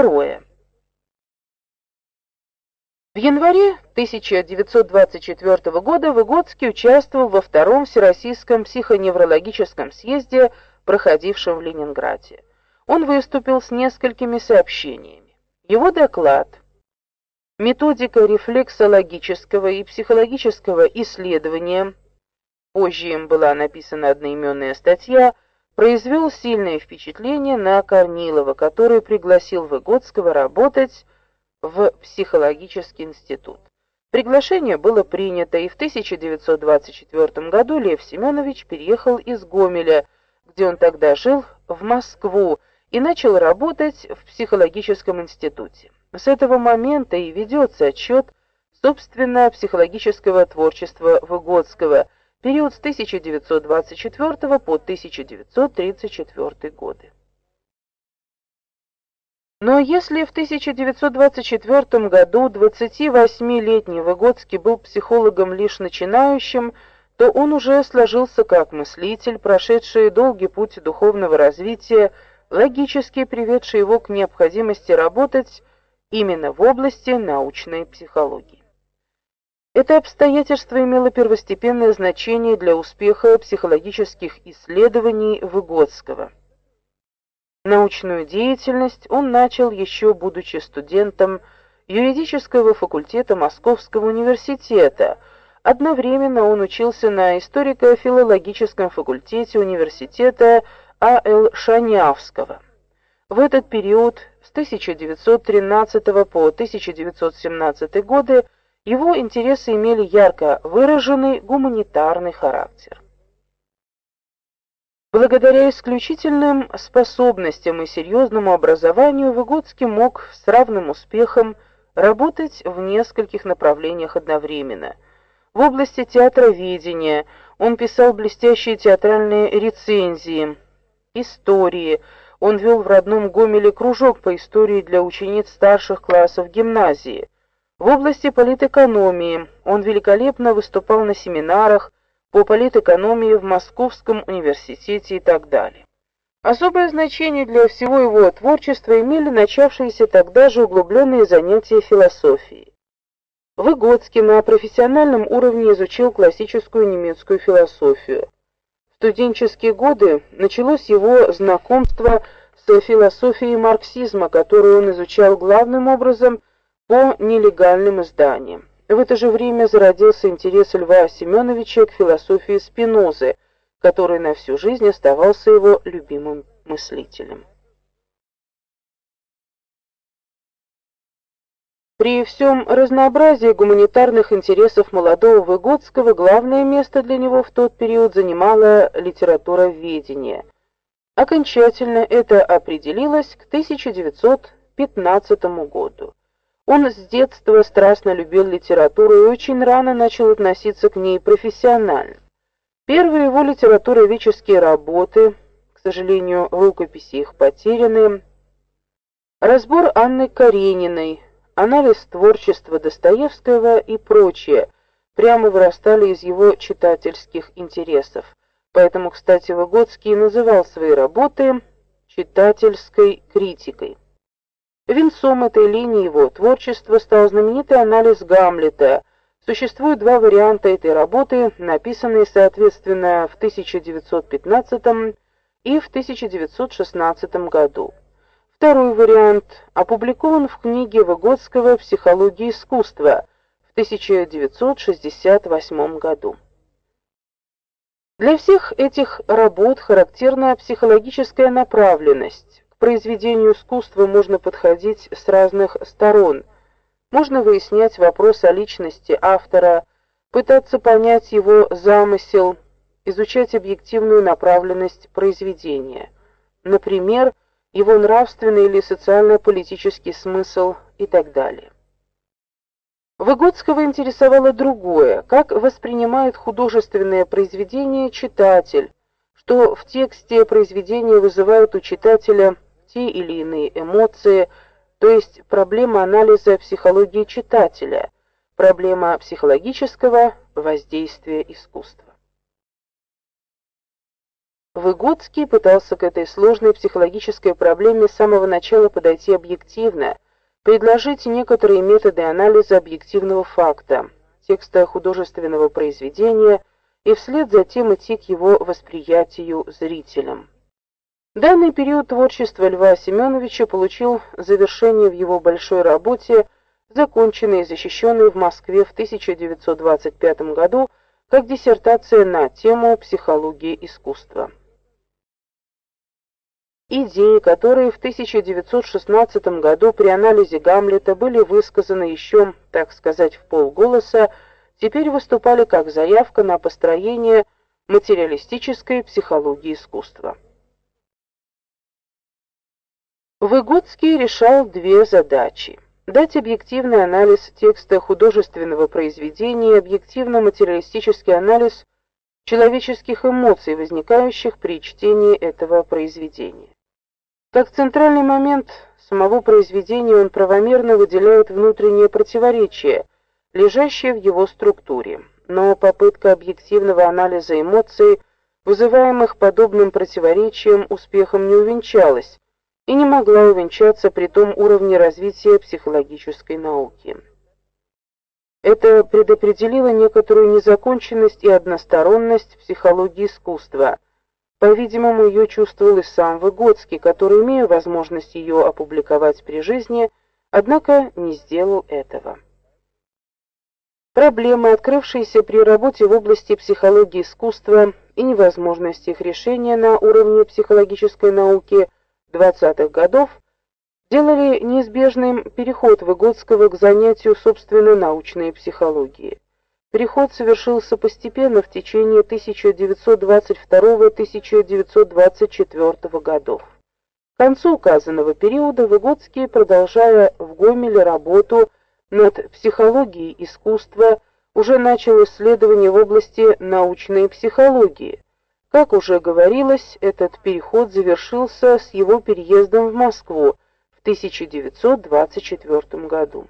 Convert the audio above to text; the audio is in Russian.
Второе. В январе 1924 года Выгодский участвовал во втором Всероссийском психоневрологическом съезде, проходившем в Ленинграде. Он выступил с несколькими сообщениями. Его доклад Методика рефлексологического и психологического исследования, позже им была написана одноименная статья, произвел сильное впечатление на Корнилова, который пригласил Выгодского работать в психологический институт. Приглашение было принято, и в 1924 году Лев Семенович переехал из Гомеля, где он тогда жил, в Москву и начал работать в психологическом институте. С этого момента и ведется отчет, собственно, психологического творчества Выгодского, период с 1924 по 1934 годы. Но если в 1924 году 28-летний Выгодский был психологом лишь начинающим, то он уже сложился как мыслитель, прошедший долгий путь духовного развития, логически приведший его к необходимости работать именно в области научной психологии. Это обстоятельство имело первостепенное значение для успеха психологических исследований Выгодского. Научную деятельность он начал еще будучи студентом юридического факультета Московского университета. Одновременно он учился на историко-филологическом факультете университета А.Л. Шанявского. В этот период с 1913 по 1917 годы его интересы имели ярко выраженный гуманитарный характер. Благодаря исключительным способностям и серьезному образованию Выгодский мог с равным успехом работать в нескольких направлениях одновременно. В области театроведения он писал блестящие театральные рецензии, истории. Он вел в родном Гомеле кружок по истории для учениц старших классов гимназии. В области политэкономии он великолепно выступал на семинарах, по политэкономии в Московском университете и так далее. Особое значение для всего его творчества имели начавшиеся тогда же углубленные занятия философией. Выгодский на профессиональном уровне изучил классическую немецкую философию. В студенческие годы началось его знакомство с философией марксизма, которую он изучал главным образом по нелегальным изданиям. В это же время зародился интерес Льва Семеновича к философии Спинозы, который на всю жизнь оставался его любимым мыслителем. При всем разнообразии гуманитарных интересов молодого Выгодского главное место для него в тот период занимала литературоведение. Окончательно это определилось к 1915 году. Он с детства страстно любил литературу и очень рано начал относиться к ней профессионально. Первые его литературоведческие работы, к сожалению, рукописи их потеряны, разбор Анны Карениной, анализ творчества Достоевского и прочее, прямо вырастали из его читательских интересов. Поэтому, кстати, Выгодский называл свои работы читательской критикой. Венцом этой линии его творчества стал знаменитый анализ Гамлета. Существует два варианта этой работы, написанные соответственно в 1915 и в 1916 году. Второй вариант опубликован в книге Выгодского Психология искусства в 1968 году. Для всех этих работ характерна психологическая направленность произведению искусства можно подходить с разных сторон. Можно выяснять вопрос о личности автора, пытаться понять его замысел, изучать объективную направленность произведения. Например, его нравственный или социально-политический смысл и так далее. Выгодского интересовало другое, как воспринимает художественное произведение читатель, что в тексте произведения вызывает у читателя те или иные эмоции, то есть проблема анализа психологии читателя, проблема психологического воздействия искусства. Выгодский пытался к этой сложной психологической проблеме с самого начала подойти объективно, предложить некоторые методы анализа объективного факта, текста художественного произведения и вслед за тем идти к его восприятию зрителям. Данный период творчества Льва Семеновича получил завершение в его большой работе, законченной и защищенной в Москве в 1925 году как диссертация на тему психологии искусства. Идеи, которые в 1916 году при анализе Гамлета были высказаны еще, так сказать, в полголоса, теперь выступали как заявка на построение материалистической психологии искусства. Выгодский решал две задачи: дать объективный анализ текста художественного произведения и объективно-материалистический анализ человеческих эмоций, возникающих при чтении этого произведения. Как центральный момент самого произведения он правомерно выделяет внутреннее противоречие, лежащее в его структуре. Но попытка объективного анализа эмоций, вызываемых подобным противоречием, успехом не увенчалась и не могла увенчаться при том уровне развития психологической науки. Это предопределило некоторую незаконченность и односторонность психологии искусства – по-видимому, ее чувствовал и сам Выгодский, который, имея возможность ее опубликовать при жизни, однако не сделал этого. Проблемы, открывшиеся при работе в области психологии искусства и невозможность их решения на уровне психологической науки 20-х годов, делали неизбежным переход Выгодского к занятию собственной научной психологией. Переход совершился постепенно в течение 1922-1924 годов. К концу указанного периода Выгодский, продолжая в Гомеле работу над психологией искусства, уже начал исследования в области научной психологии. Как уже говорилось, этот переход завершился с его переездом в Москву в 1924 году.